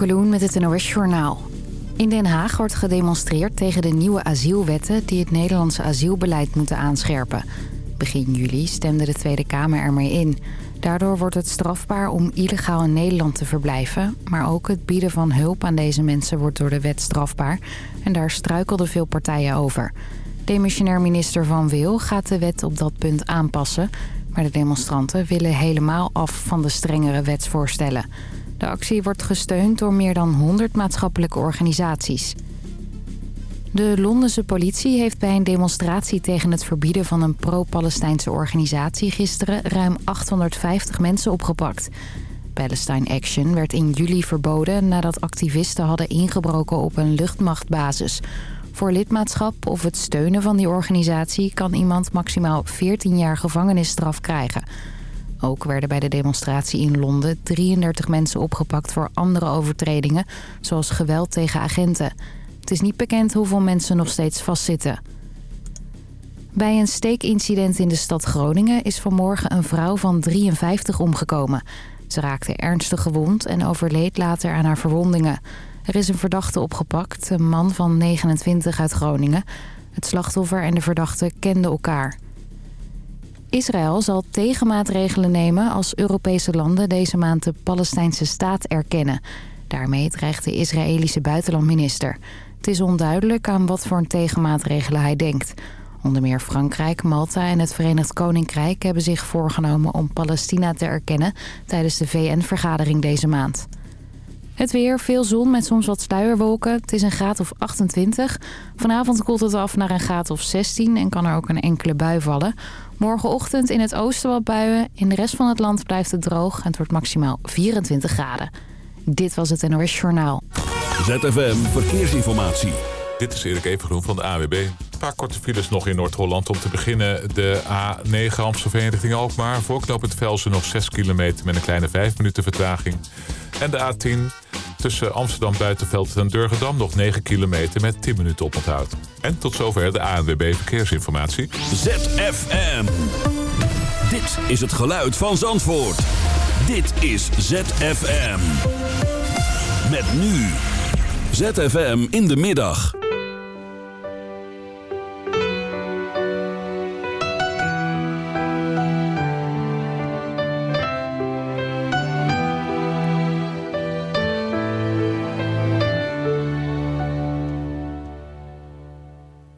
Kaloen met het NOS Journaal. In Den Haag wordt gedemonstreerd tegen de nieuwe asielwetten... die het Nederlandse asielbeleid moeten aanscherpen. Begin juli stemde de Tweede Kamer ermee in. Daardoor wordt het strafbaar om illegaal in Nederland te verblijven... maar ook het bieden van hulp aan deze mensen wordt door de wet strafbaar... en daar struikelden veel partijen over. Demissionair minister Van Wil gaat de wet op dat punt aanpassen... maar de demonstranten willen helemaal af van de strengere wetsvoorstellen... De actie wordt gesteund door meer dan 100 maatschappelijke organisaties. De Londense politie heeft bij een demonstratie tegen het verbieden van een pro-Palestijnse organisatie gisteren ruim 850 mensen opgepakt. Palestine Action werd in juli verboden nadat activisten hadden ingebroken op een luchtmachtbasis. Voor lidmaatschap of het steunen van die organisatie kan iemand maximaal 14 jaar gevangenisstraf krijgen. Ook werden bij de demonstratie in Londen 33 mensen opgepakt voor andere overtredingen, zoals geweld tegen agenten. Het is niet bekend hoeveel mensen nog steeds vastzitten. Bij een steekincident in de stad Groningen is vanmorgen een vrouw van 53 omgekomen. Ze raakte ernstig gewond en overleed later aan haar verwondingen. Er is een verdachte opgepakt, een man van 29 uit Groningen. Het slachtoffer en de verdachte kenden elkaar. Israël zal tegenmaatregelen nemen als Europese landen deze maand de Palestijnse staat erkennen. Daarmee dreigt de Israëlische buitenlandminister. Het is onduidelijk aan wat voor een tegenmaatregelen hij denkt. Onder meer Frankrijk, Malta en het Verenigd Koninkrijk hebben zich voorgenomen om Palestina te erkennen tijdens de VN-vergadering deze maand. Het weer, veel zon met soms wat sluierwolken. Het is een graad of 28. Vanavond koelt het af naar een graad of 16 en kan er ook een enkele bui vallen. Morgenochtend in het oosten wat buien. In de rest van het land blijft het droog en het wordt maximaal 24 graden. Dit was het NOS Journaal. ZFM Verkeersinformatie. Dit is Erik Evengroen van de AWB. Een paar korte files nog in Noord-Holland. Om te beginnen de A9 Amstelveen richting Alkmaar. Voorknopend Velsen nog 6 kilometer met een kleine 5 minuten vertraging. En de A10 tussen Amsterdam Buitenveld en Durgedam nog 9 kilometer met 10 minuten oponthoud. En tot zover de ANWB Verkeersinformatie. ZFM. Dit is het geluid van Zandvoort. Dit is ZFM. Met nu. ZFM in de middag.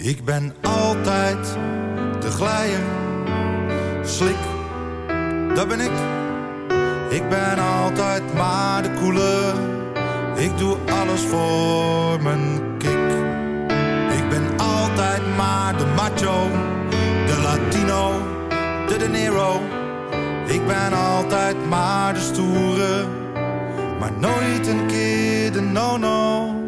Ik ben altijd de glijer, slik, dat ben ik. Ik ben altijd maar de koele, ik doe alles voor mijn kick. Ik ben altijd maar de macho, de latino, de de nero. Ik ben altijd maar de stoere, maar nooit een keer de no-no.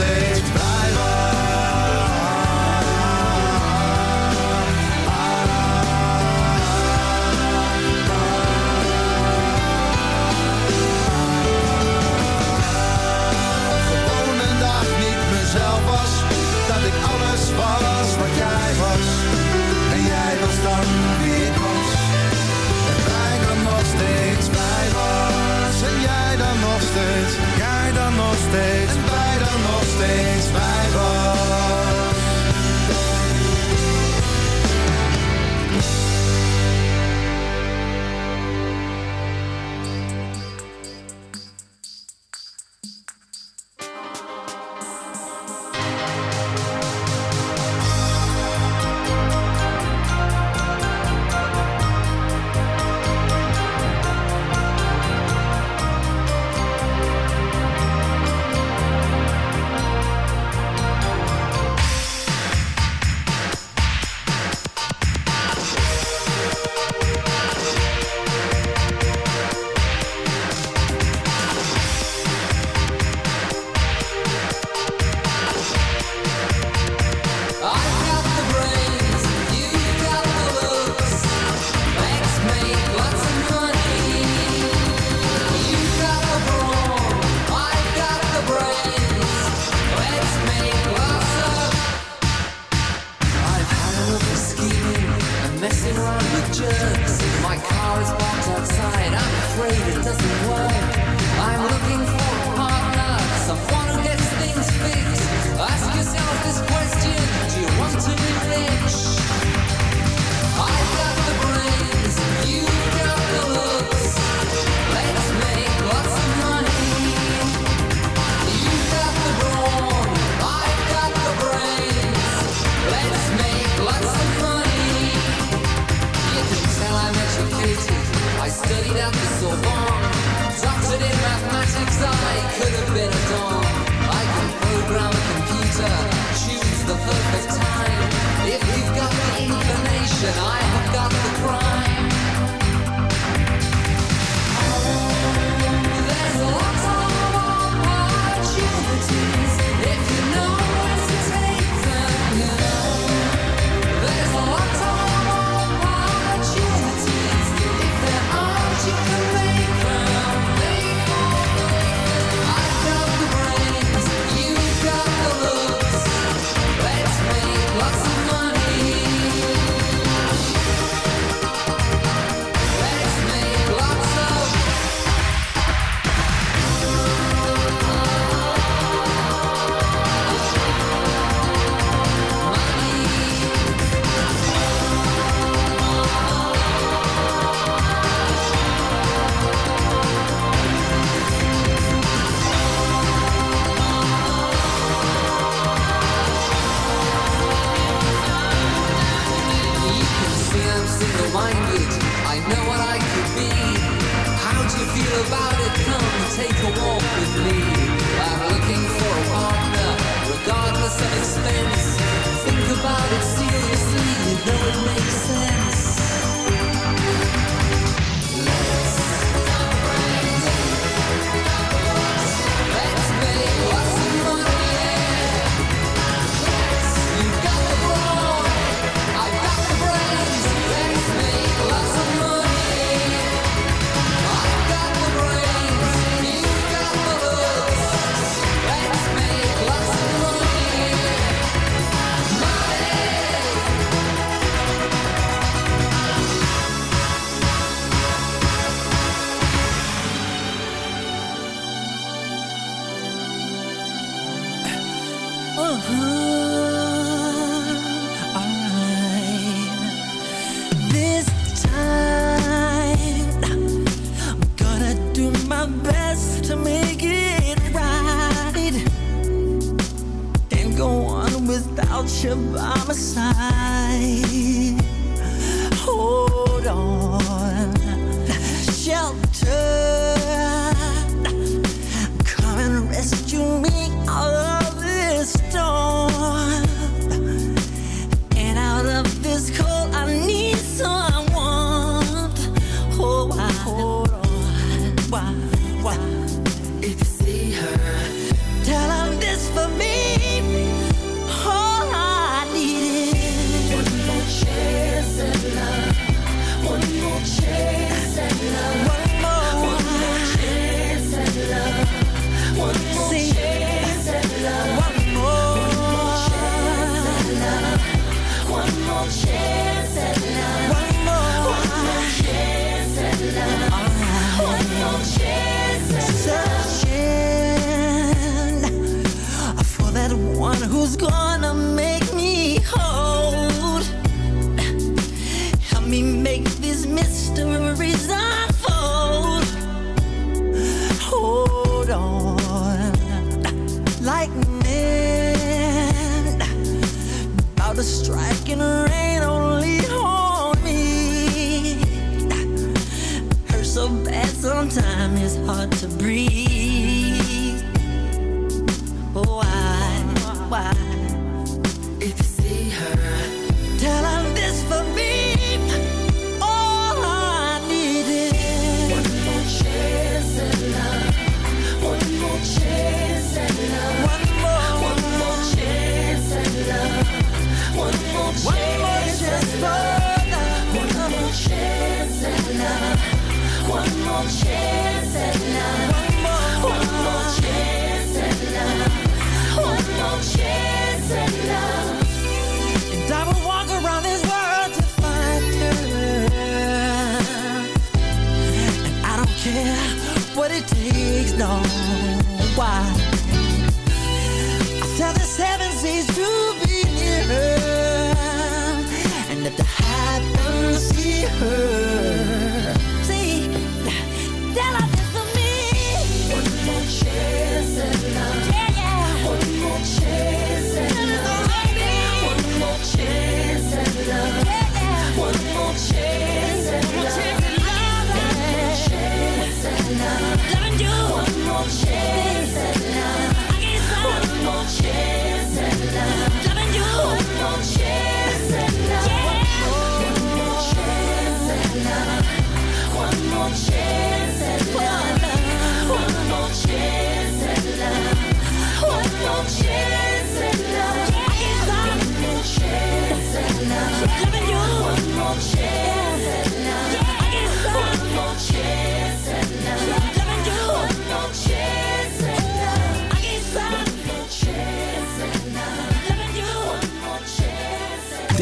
stay. say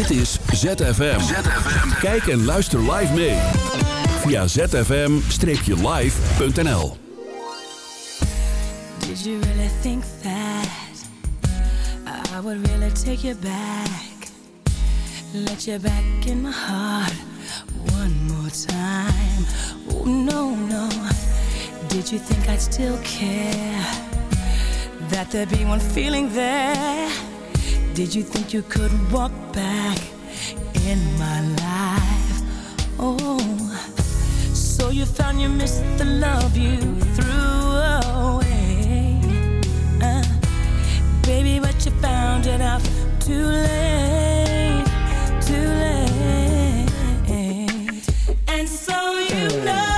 ZFM. Kijk en luister live mee. Via zfm-live.nl Did you really think that I would really take you back? Let you back in my heart one more time. Oh no, no. Did you think I'd still care? That there'd be one feeling there? Did you think you could walk back? in my life. Oh, so you found you missed the love you threw away. Uh, baby, but you found it out too late, too late. And so you know.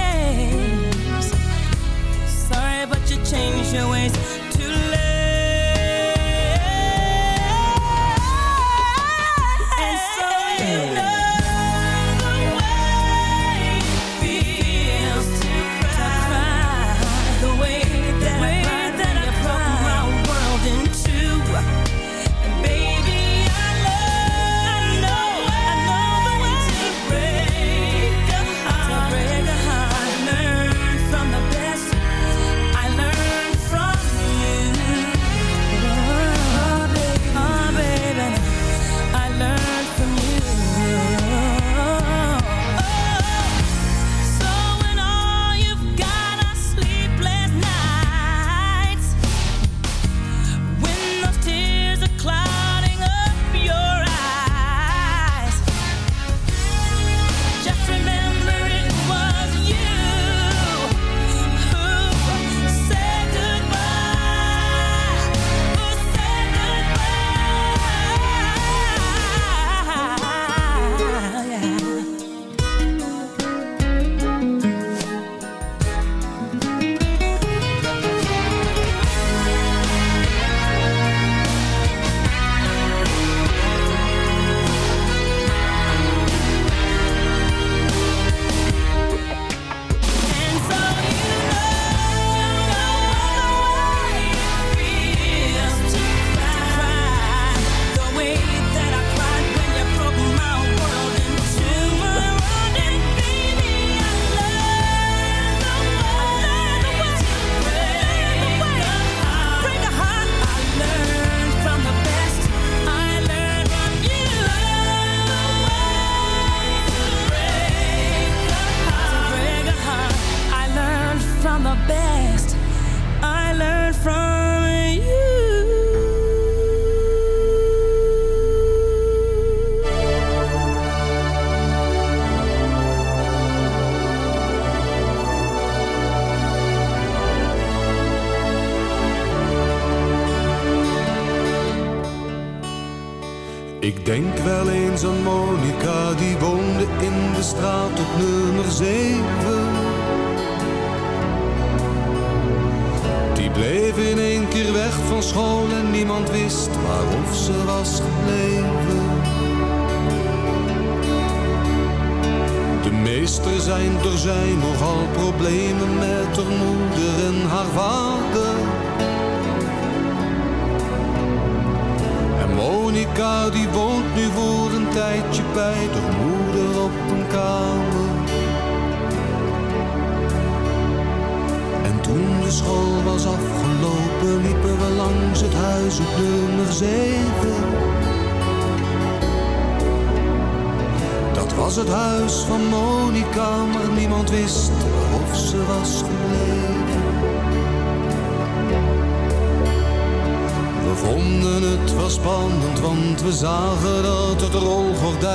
change your ways.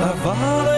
Our Father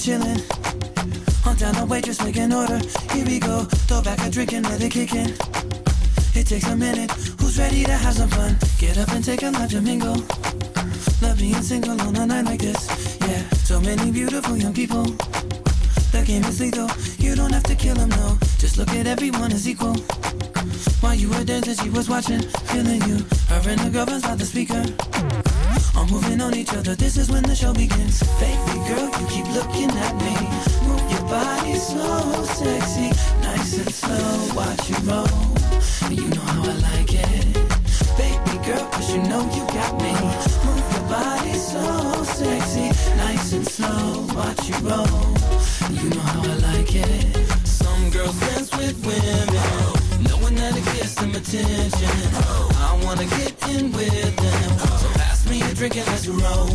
Chillin'. On down the waitress, make an order. Here we go. Throw back a drink and let it kick in. It takes a minute. Who's ready to have some fun? Get up and take a life mingle. Love being single on a night like this. Yeah, so many beautiful young people. The game is lethal. You don't have to kill them, no. Just look at everyone as equal. While you were dancing, she was watching, feeling you. Her and the girlfriends by the speaker. All moving on each other, this is when the show begins. Baby girl, you keep looking at me. Move your body so sexy, nice and slow. Watch you roll, you know how I like it. Baby girl, cause you know you got me. Move your body so sexy, nice and slow. Watch you roll, you know how I like it. Some girls dance with women, it gets them attention. I wanna get in with them So pass me a drink and let's roll.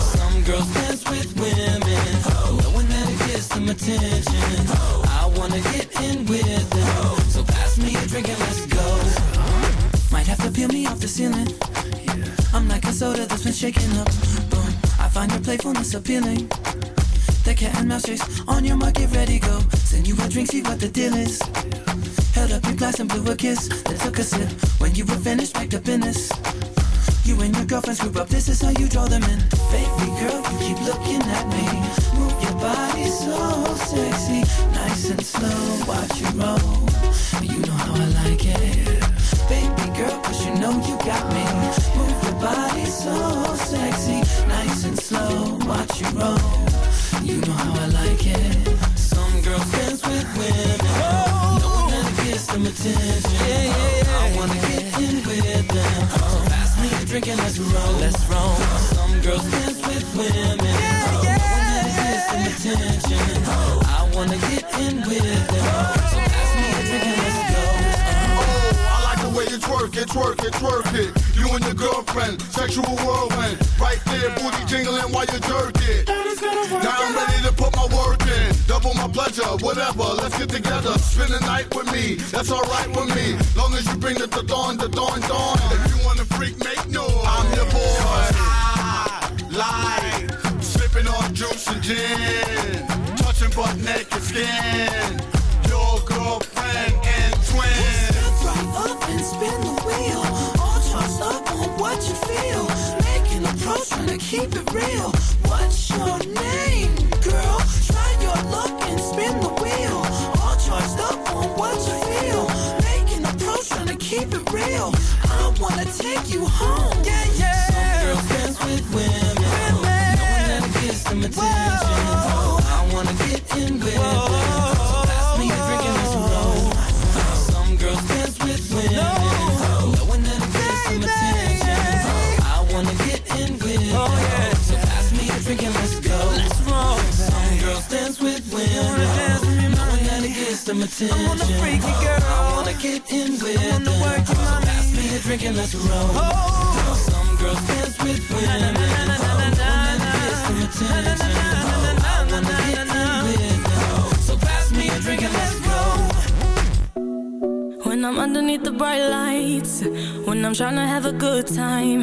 Some girls dance with women, knowing that it gets some attention. I wanna get in with them, so pass me a drink and let's go. Might have to peel me off the ceiling. I'm like a soda that's been shaken up. Boom, I find your playfulness appealing. The cat and mouse chase on your mark, get ready, go. Send you a drink, see what the deal is. Held up your glass and blew a kiss, then took a sip. When you were finished, packed up in this. You and your girlfriends group up, this is how you draw them in. Baby girl, you keep looking at me. Move your body so sexy, nice and slow. Watch you roll, you know how I like it. Baby girl, cause you know you got me. Move your body so sexy, nice and slow. Watch you roll, you know how I like it. Some girls dance with women, knowing gets some attention. Yeah, yeah, yeah. I wanna get in with them me a drink and let's roll. Let's roll. Some girls dance with women. Yeah, yeah, yeah. some attention. I wanna get in with them. So pass me a drink and let's go. Oh, I like the way you twerk it, twerk it, twerk it. You and your girlfriend, sexual whirlwind. Right there, booty jingling while you jerk it. Now I'm ready to put my work in. Double my pleasure, whatever. Let's get together. Spend the night with me. That's alright with me. Long as you bring the dawn, the dawn, dawn. If you wanna freak, make noise. I'm your boy. I like sipping on juice and gin, touching butt naked skin. Your girlfriend and twin. Right up and spin the wheel. All charged up on what you feel. Making a pro, trying to keep it real. What's your name, girl? Try your luck and spin the wheel. All charged up on what you feel. Making a pro, keep it real. I wanna take you home. Yeah, yeah. Some girls dance with women. women. Knowing that it gets some attention. Whoa. I wanna get in with some attention. I wanna freak you, girl. I wanna get in with them. So pass me a drink and let's roll. Oh. Some girls dance with women. Na, na, na, na, na, na, na. Some attention. I wanna get in with them. So pass me a drink and let's go. When I'm underneath the bright lights When I'm trying to have a good time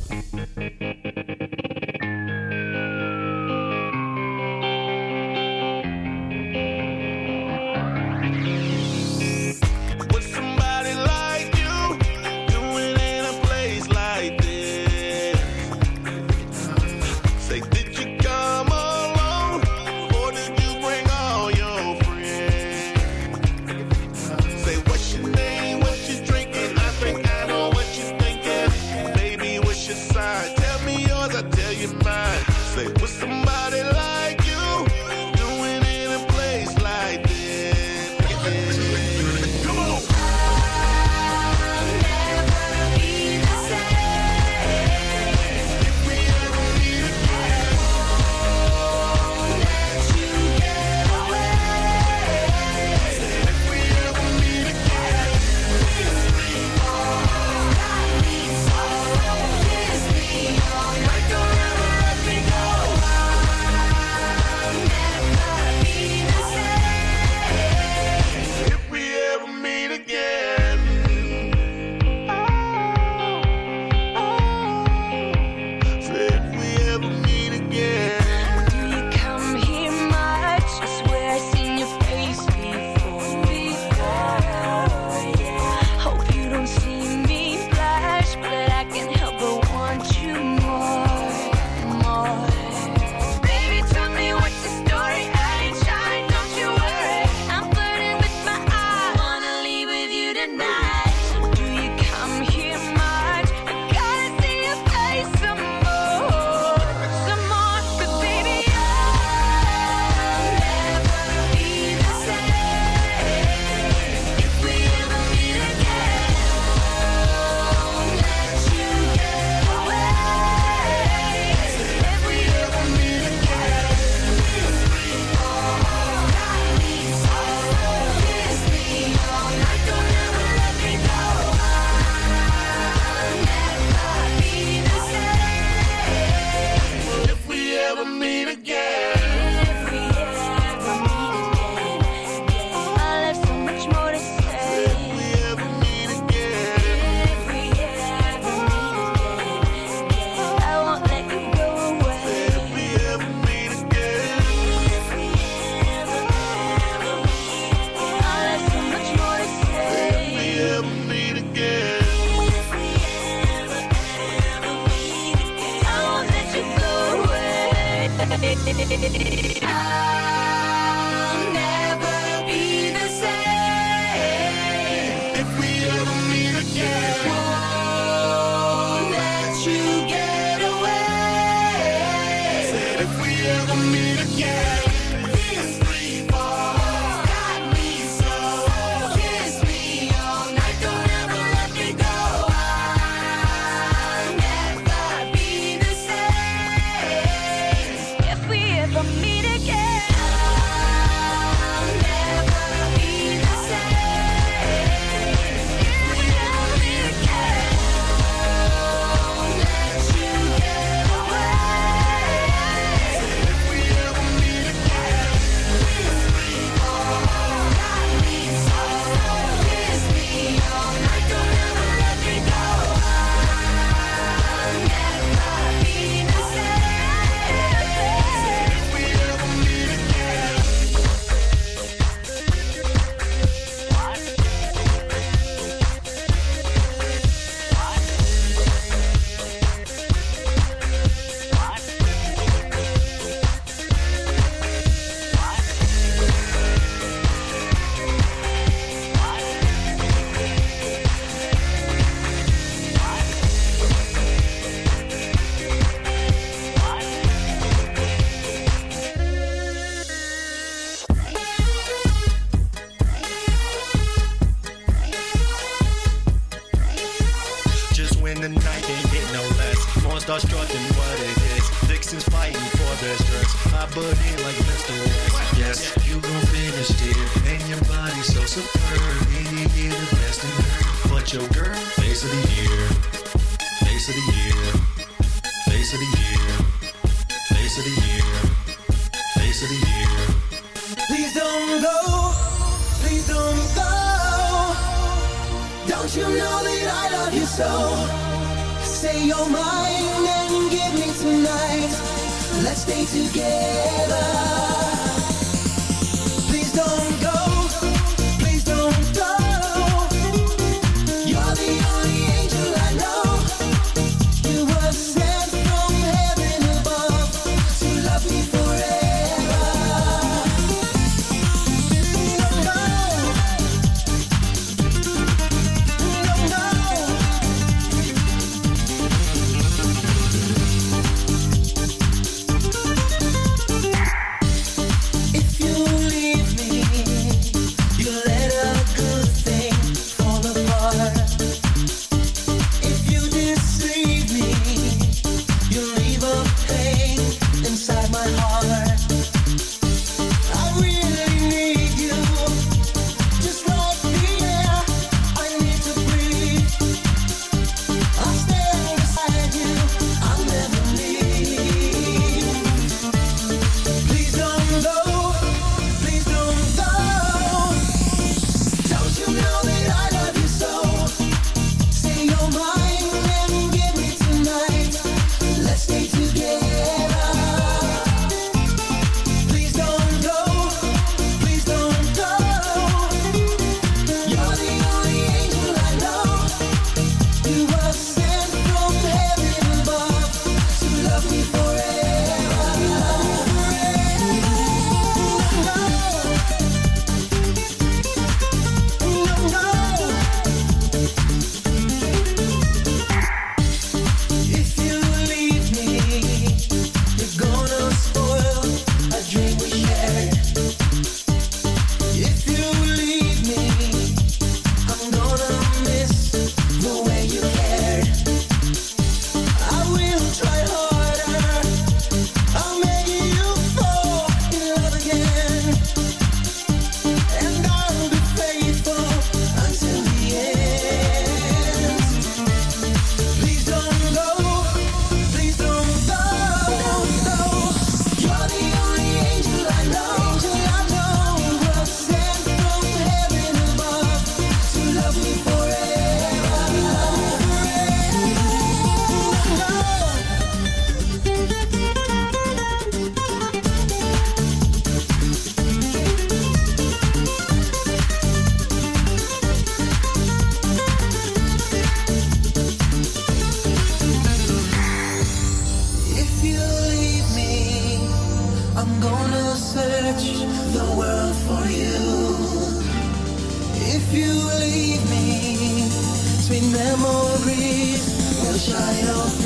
child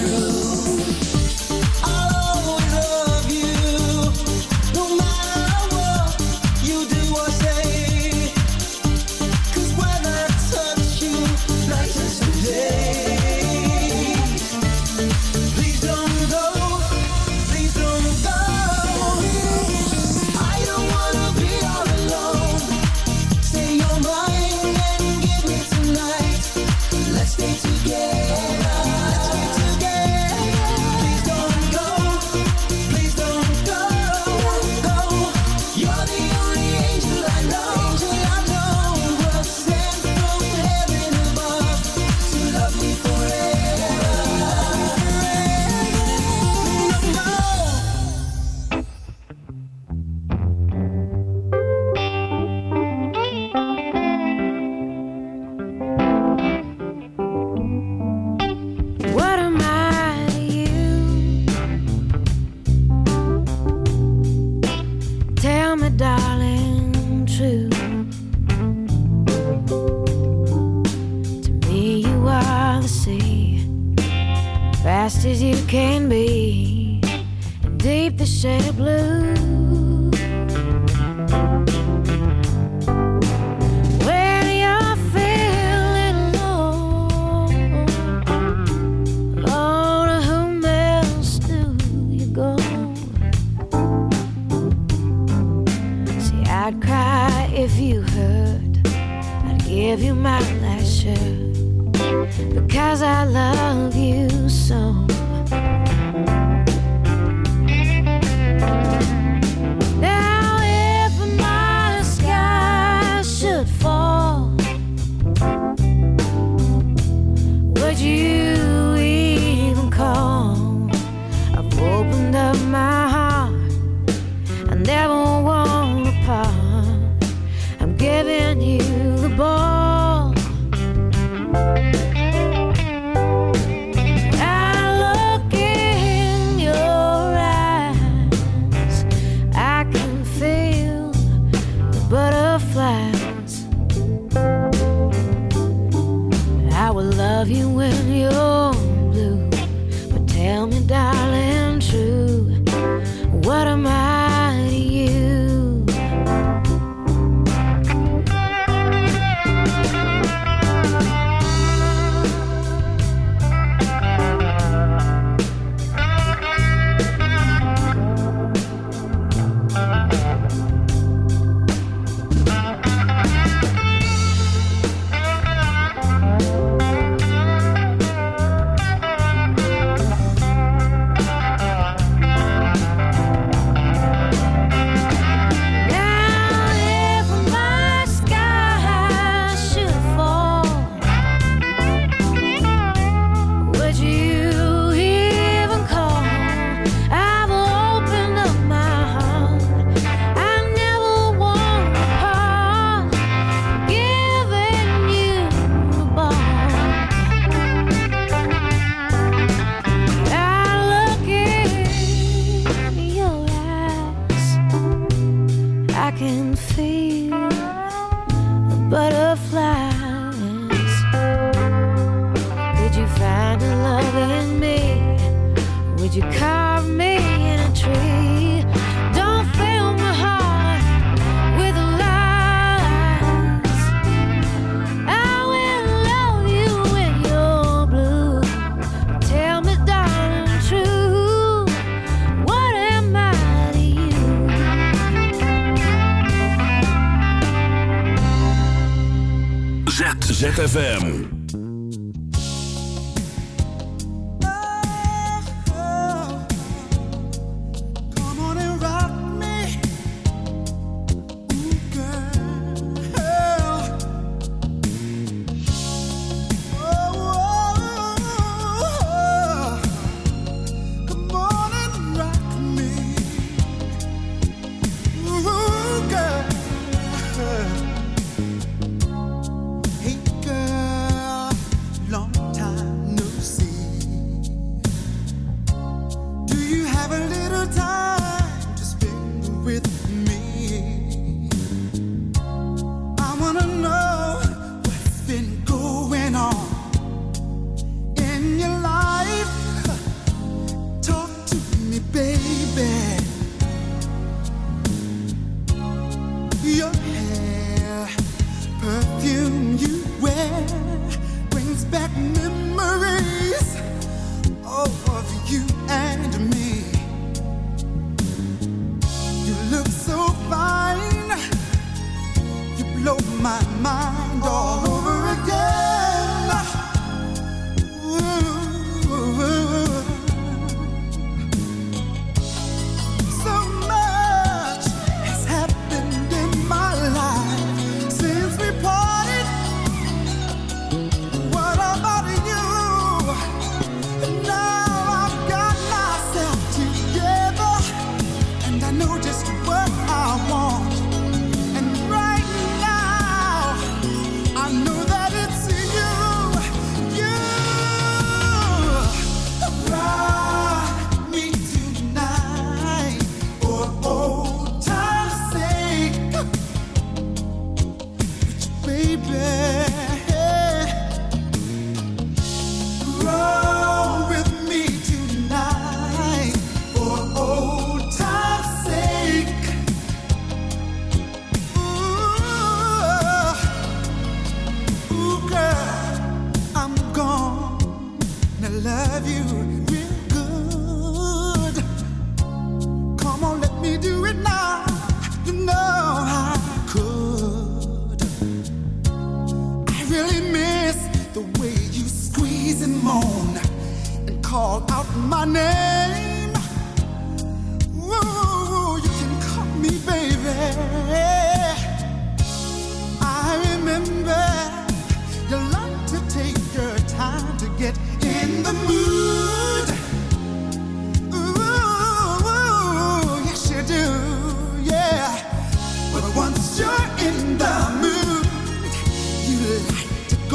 if you hurt, I'd give you my last shirt because I love you so.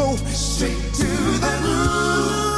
Go straight to the groove.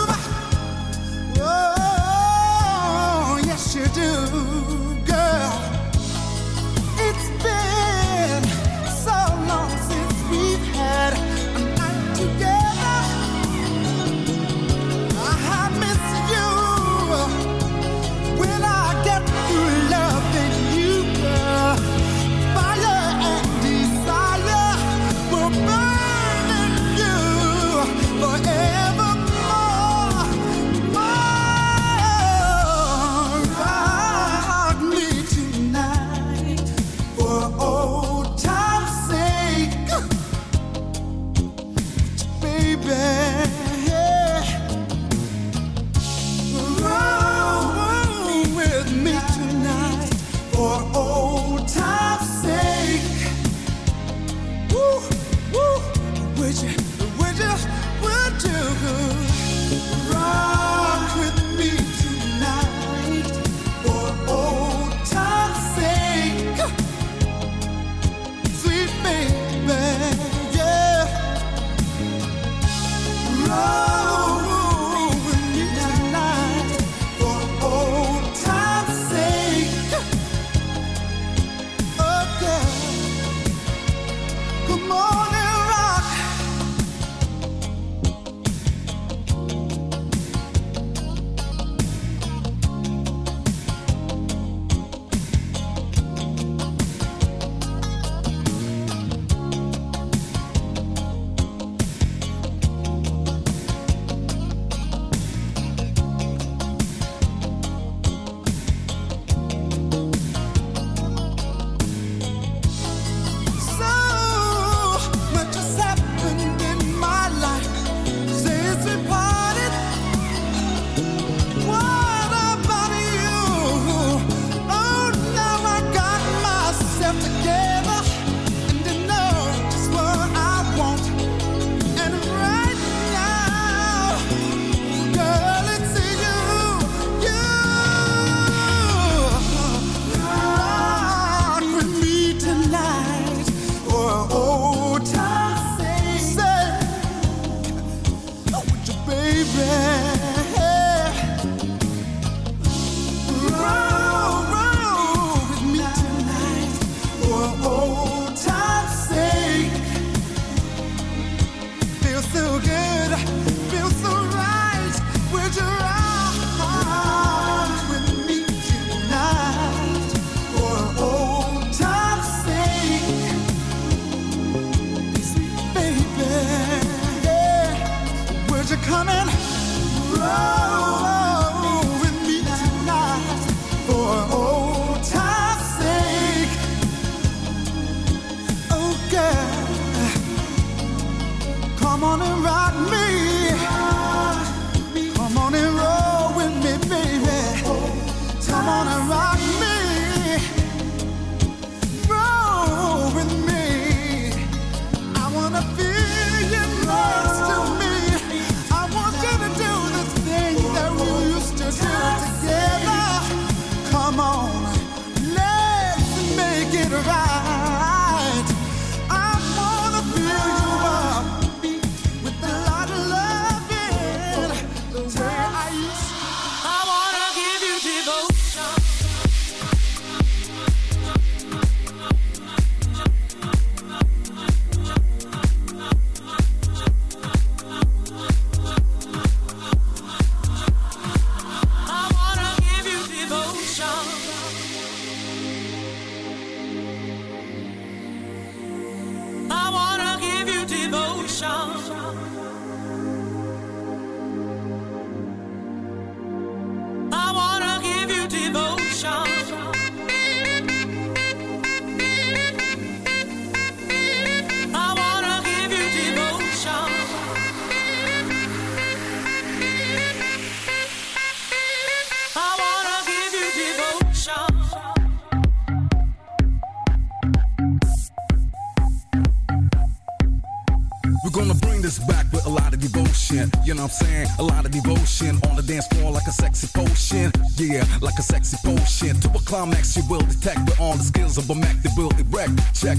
Of a Mac that will erect. Check,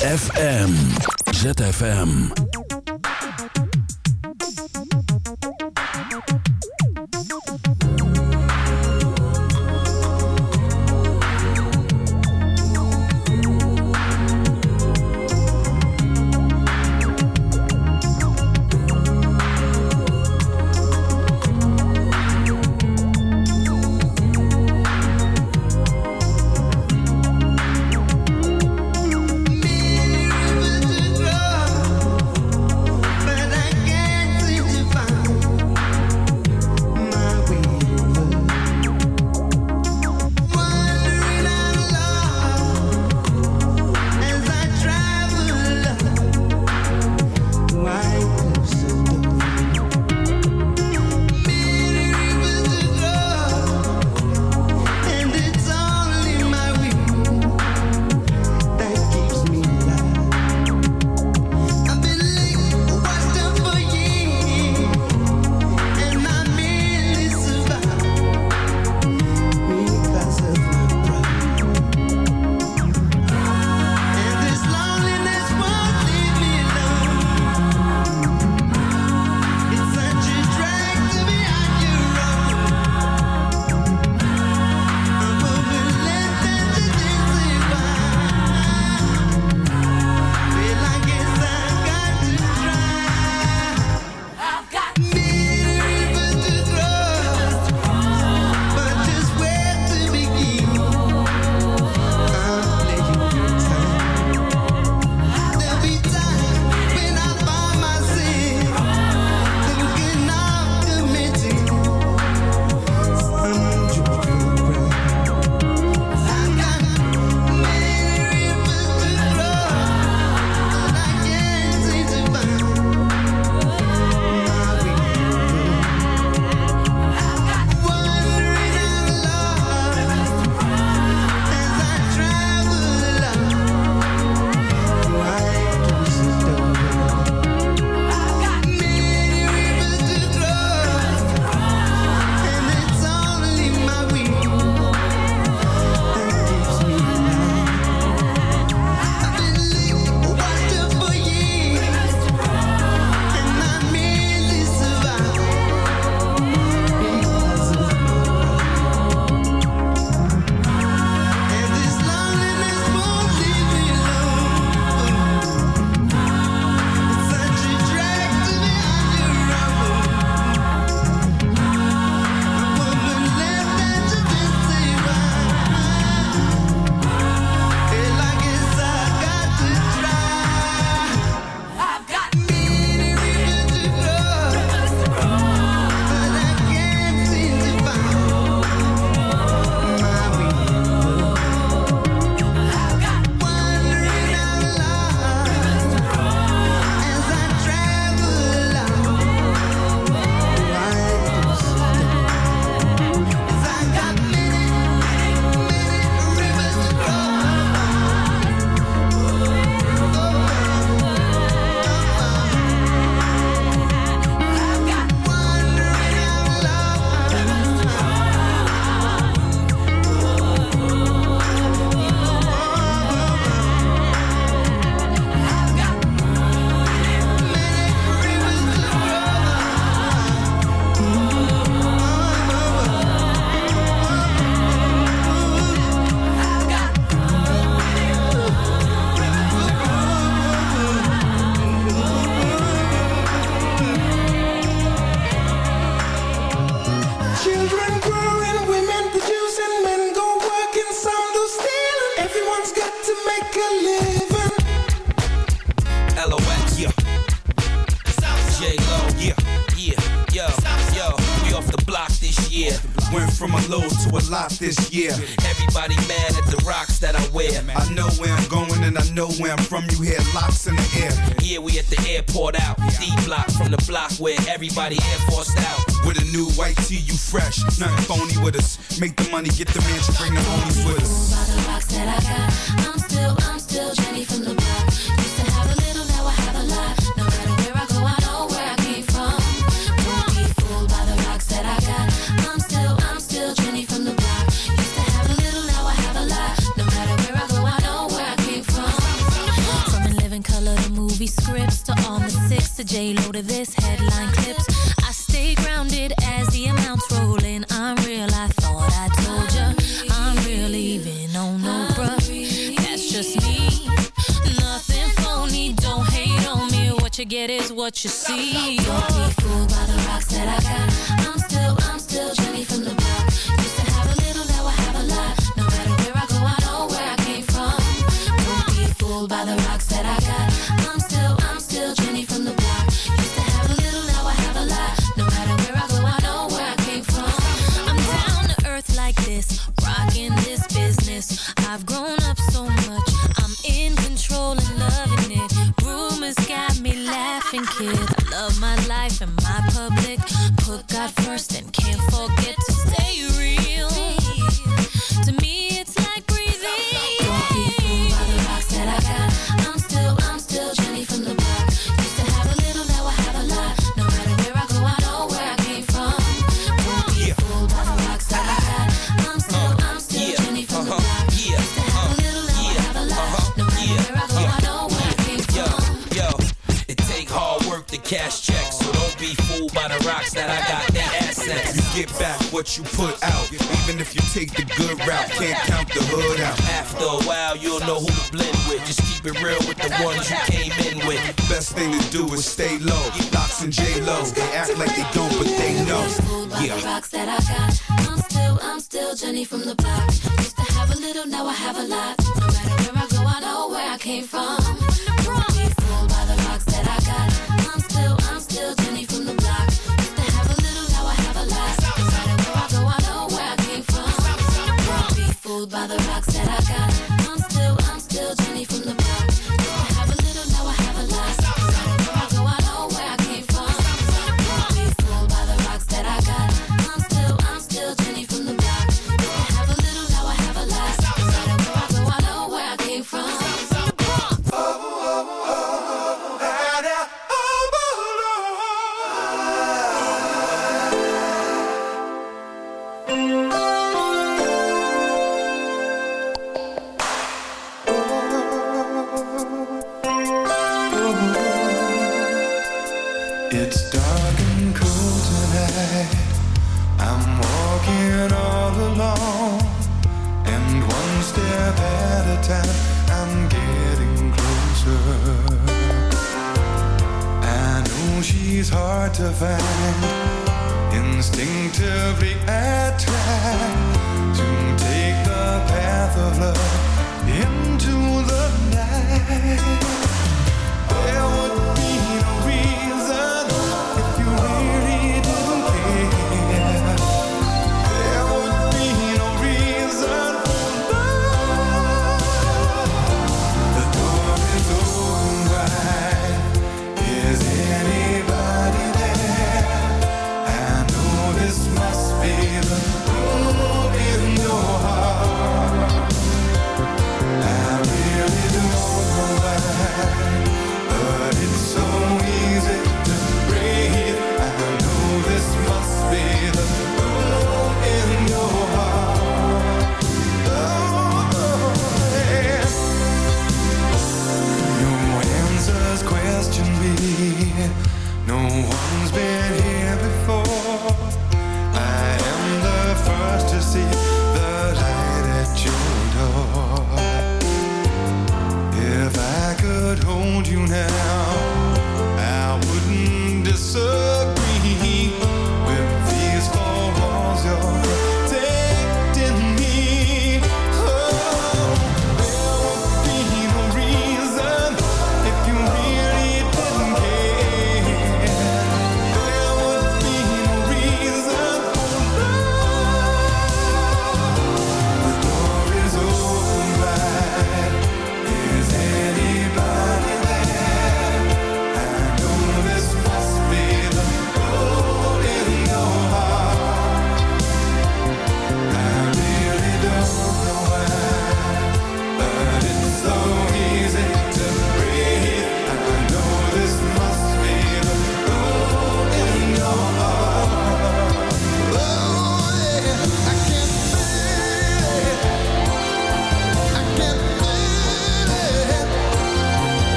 ZFM. ZFM. Everybody mad at the rocks that I wear. I know where I'm going and I know where I'm from. You hear locks in the air. Yeah, we at the airport out. D block from the block where everybody air forced out. With a new white tee, you fresh. Nothing phony with us. Make the money, get the mansion, bring the homies you see. yeah. the rocks that I got. I'm still, I'm still Jenny from the block. Used to have a little, now I have a lot. No matter where I go, I know where I came from.